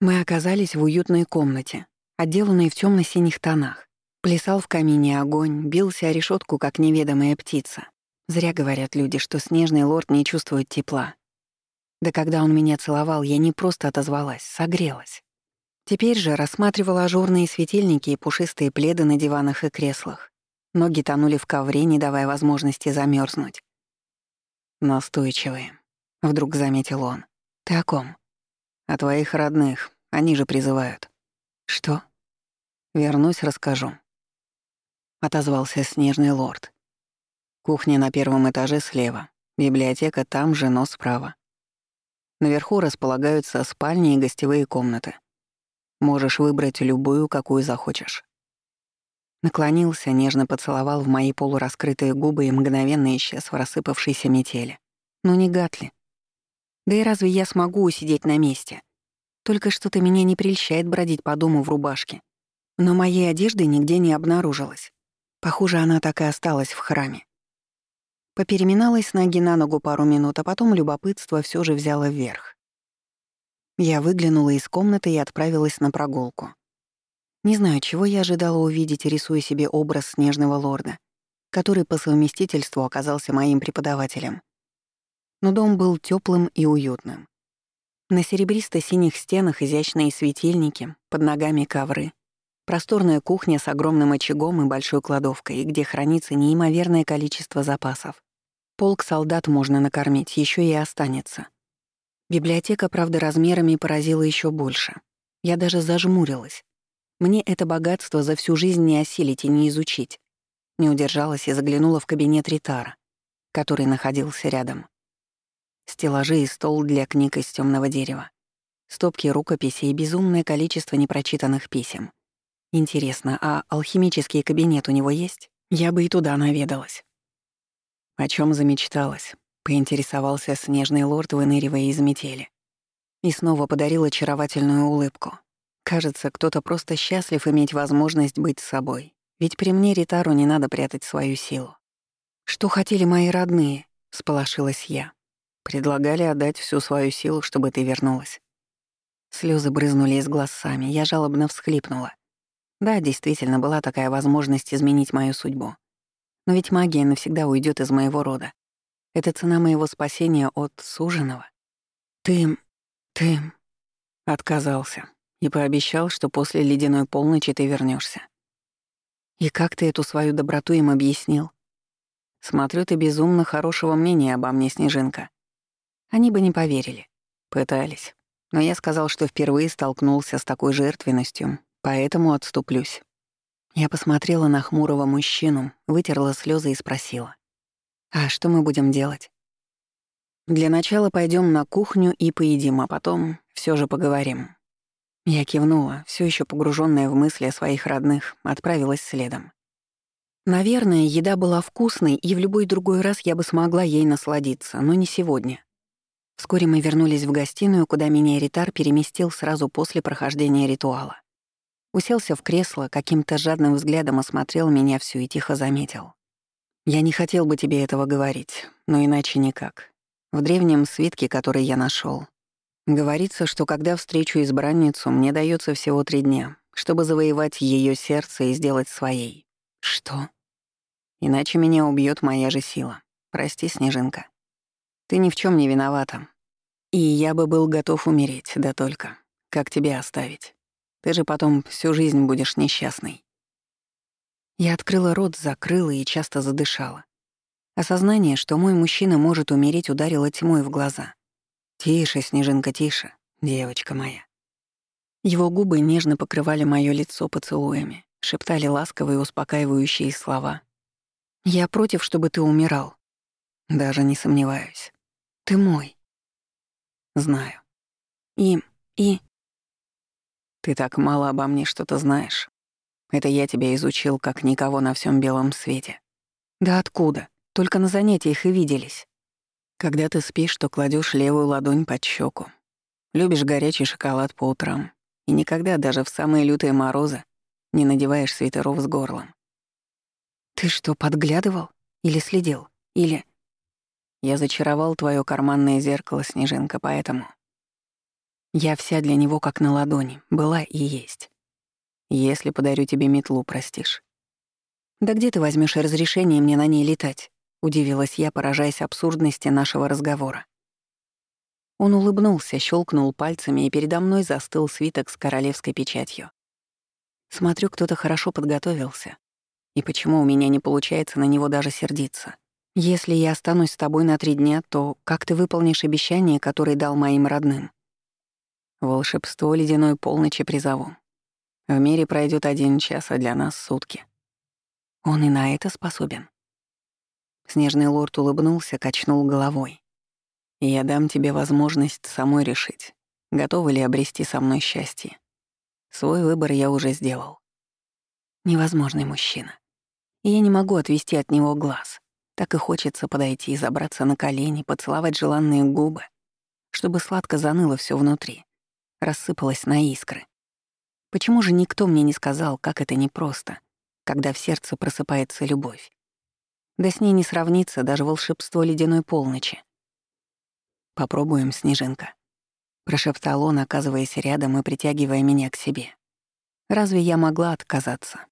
Мы оказались в уютной комнате, отделанной в темно синих тонах. Плясал в камине огонь, бился о решетку, как неведомая птица. Зря говорят люди, что снежный лорд не чувствует тепла. Да когда он меня целовал, я не просто отозвалась, согрелась. Теперь же рассматривала ажурные светильники и пушистые пледы на диванах и креслах. Ноги тонули в ковре, не давая возможности замерзнуть. «Настойчивые», — вдруг заметил он. «Ты о ком?» «О твоих родных. Они же призывают». «Что?» «Вернусь, расскажу», — отозвался снежный лорд. «Кухня на первом этаже слева, библиотека там же, но справа. Наверху располагаются спальни и гостевые комнаты. Можешь выбрать любую, какую захочешь. Наклонился, нежно поцеловал в мои полураскрытые губы и мгновенно исчез в рассыпавшейся метели. Ну не гад Да и разве я смогу усидеть на месте? Только что-то меня не прельщает бродить по дому в рубашке. Но моей одежды нигде не обнаружилось. Похоже, она так и осталась в храме. Попереминалась ноги на ногу пару минут, а потом любопытство все же взяло вверх. Я выглянула из комнаты и отправилась на прогулку. Не знаю, чего я ожидала увидеть, рисуя себе образ снежного лорда, который по совместительству оказался моим преподавателем. Но дом был теплым и уютным. На серебристо-синих стенах изящные светильники, под ногами ковры, просторная кухня с огромным очагом и большой кладовкой, где хранится неимоверное количество запасов. Полк солдат можно накормить, еще и останется — Библиотека, правда, размерами поразила еще больше. Я даже зажмурилась. Мне это богатство за всю жизнь не осилить и не изучить. Не удержалась и заглянула в кабинет Ритара, который находился рядом. Стеллажи и стол для книг из темного дерева. Стопки рукописей и безумное количество непрочитанных писем. Интересно, а алхимический кабинет у него есть? Я бы и туда наведалась. О чем замечталась? Поинтересовался снежный лорд, выныривая из метели. И снова подарил очаровательную улыбку. Кажется, кто-то просто счастлив иметь возможность быть собой. Ведь при мне Ритару не надо прятать свою силу. «Что хотели мои родные?» — сполошилась я. «Предлагали отдать всю свою силу, чтобы ты вернулась». Слезы брызнули из глаз сами, я жалобно всхлипнула. Да, действительно, была такая возможность изменить мою судьбу. Но ведь магия навсегда уйдет из моего рода. Это цена моего спасения от суженого. Ты... ты... Отказался и пообещал, что после ледяной полночи ты вернешься. И как ты эту свою доброту им объяснил? Смотрю, ты безумно хорошего мнения обо мне, Снежинка. Они бы не поверили. Пытались. Но я сказал, что впервые столкнулся с такой жертвенностью, поэтому отступлюсь. Я посмотрела на хмурого мужчину, вытерла слезы и спросила. А что мы будем делать? Для начала пойдем на кухню и поедим, а потом все же поговорим. Я кивнула, все еще погруженная в мысли о своих родных, отправилась следом. Наверное, еда была вкусной, и в любой другой раз я бы смогла ей насладиться, но не сегодня. Вскоре мы вернулись в гостиную, куда меня Ритар переместил сразу после прохождения ритуала. Уселся в кресло, каким-то жадным взглядом осмотрел меня всю и тихо заметил. Я не хотел бы тебе этого говорить, но иначе никак. В древнем свитке, который я нашел, говорится, что когда встречу избранницу, мне дается всего три дня, чтобы завоевать ее сердце и сделать своей. Что? Иначе меня убьет моя же сила. Прости, Снежинка. Ты ни в чем не виновата. И я бы был готов умереть, да только. Как тебе оставить? Ты же потом всю жизнь будешь несчастной. Я открыла рот, закрыла и часто задышала. Осознание, что мой мужчина может умереть, ударило тьмой в глаза. «Тише, Снежинка, тише, девочка моя». Его губы нежно покрывали моё лицо поцелуями, шептали ласковые успокаивающие слова. «Я против, чтобы ты умирал». «Даже не сомневаюсь. Ты мой». «Знаю». «И... и...» «Ты так мало обо мне что-то знаешь. Это я тебя изучил, как никого на всем белом свете. Да откуда? Только на занятиях и виделись. Когда ты спишь, то кладешь левую ладонь под щеку. Любишь горячий шоколад по утрам. И никогда, даже в самые лютые морозы, не надеваешь свитеров с горлом. Ты что, подглядывал? Или следил? Или... Я зачаровал твое карманное зеркало, Снежинка, поэтому... Я вся для него как на ладони, была и есть. Если подарю тебе метлу, простишь. Да где ты возьмешь разрешение мне на ней летать? Удивилась я, поражаясь абсурдности нашего разговора. Он улыбнулся, щелкнул пальцами, и передо мной застыл свиток с королевской печатью. Смотрю, кто-то хорошо подготовился. И почему у меня не получается на него даже сердиться? Если я останусь с тобой на три дня, то как ты выполнишь обещание, которое дал моим родным? Волшебство ледяной полночи призову. В мире пройдет один час, а для нас — сутки. Он и на это способен. Снежный лорд улыбнулся, качнул головой. «Я дам тебе возможность самой решить, готова ли обрести со мной счастье. Свой выбор я уже сделал. Невозможный мужчина. И я не могу отвести от него глаз. Так и хочется подойти, забраться на колени, поцеловать желанные губы, чтобы сладко заныло все внутри, рассыпалось на искры. Почему же никто мне не сказал, как это непросто, когда в сердце просыпается любовь? Да с ней не сравнится даже волшебство ледяной полночи. «Попробуем, Снежинка», — прошептал он, оказываясь рядом и притягивая меня к себе. Разве я могла отказаться?